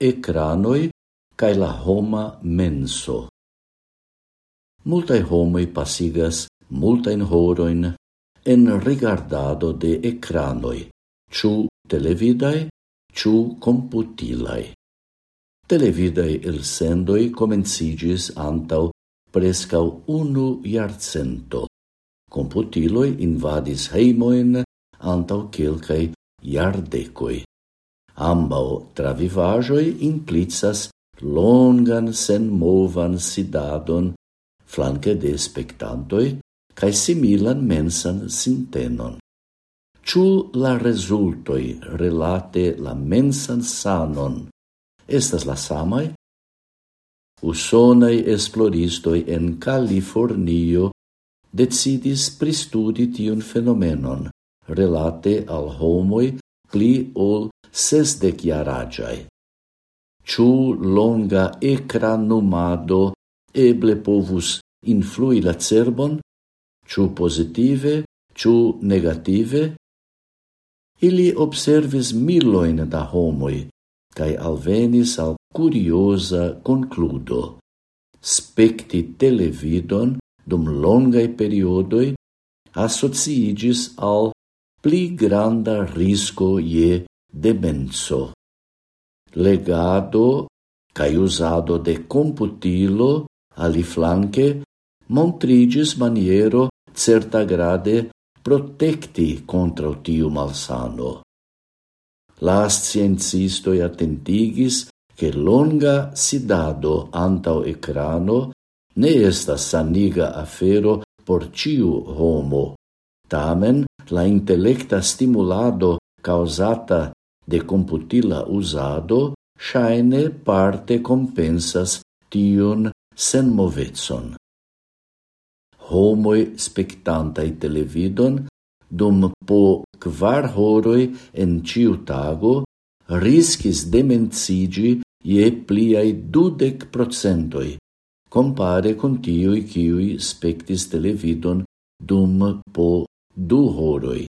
ecranoi cae la homa menso. Multae homoi pasigas multain horoin en rigardado de ecranoi, ciu televidae, ciu computilae. Televidae elsendoi comencigis antau prescau unu iarcento. Computiloi invadis heimoin antau quelcae iardecoi. Ambau travivajoi implicas longan senmovan sidadon flanque de spectantoi cae similan mensan sintenon. Ciu la resultoi relate la mensan sanon estas la samai? Usonai esploristoi en Californio decidis pristudi tiun fenomenon relate al homoi pli ol sesdec jaragiai. Ciu longa ecranumado eble povus influi la cerbon, Ciu positive, ciu negative? Ili observis miloin da homoi, cae alvenis al curiosa concludo. Specti televidon dum longai periodoi associigis al pli granda risco je demenso. Legado cae usado de computilo ali flanque montrigis maniero certa grade protecti contra tiu malsano. La sciencistoi attentigis che longa sidado antau ecrano ne estas saniga afero por ciu homo, tamen la intellecta stimulado causata de computila usado shaine parte compensas tion sen movetson. Homoi spectantai televidon dum po kvar horoi en ciu tago riskis demencigi je pliai dudec procentoi, compare con tiui ciui spectis televidon dum po du horoi.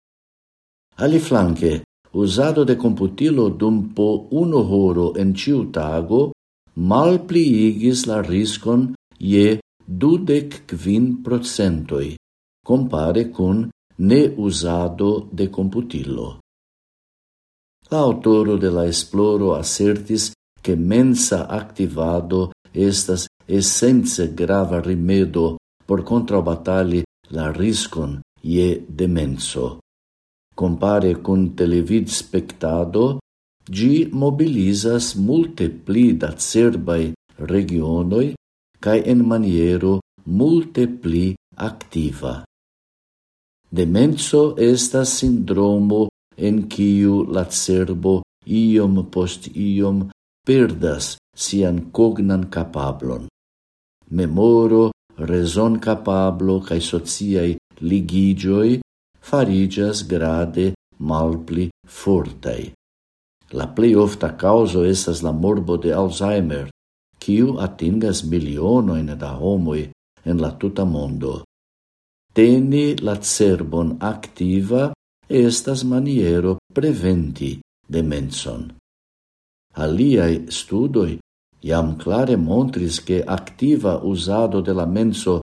Ali flanque, usado de computilo dum po uno horo en ciu tago malpliigis la riscon je dudec quin procentoi, compare cun ne usado de computilo. La autoro de la esploro assertis che mensa activado estas essence grava rimedo por contrabatali la riscon je demenso. Compare con televid spectado, gi mobilizas multe pli da cerbai regionoi cae en maniero multe pli activa. Demenso estas sindromo en kiu la cerbo iom post iom perdas sian cognan capablon. Memoro, reson capablo cae sociai ligigioi farigias grade malpli fortai. La plei ofta causo estas la morbo de Alzheimer, kiu atingas milionoin da homoi en la tuta mondo. Teni la cerbon activa estas maniero preventi demenson. Aliai studoi iam clare montris che activa usado de la menso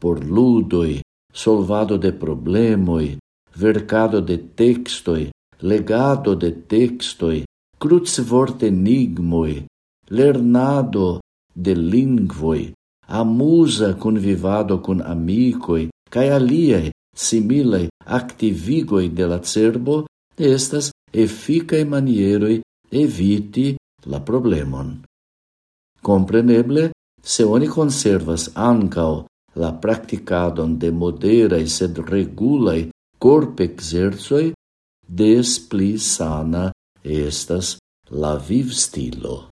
por ludoi, solvado de problemoi, vercado de textoi, legado de textoi, crucivort enigmoi, lernado de lingvoi, amusa convivado con amicoi, cae aliae similae activigoi de la cerbo estas efficae manieroi eviti la problemon. Compreneble, se oni conservas ancao la practicadon de moderae sed regulae corp exerzoi, des pli sana estas la viv stilo.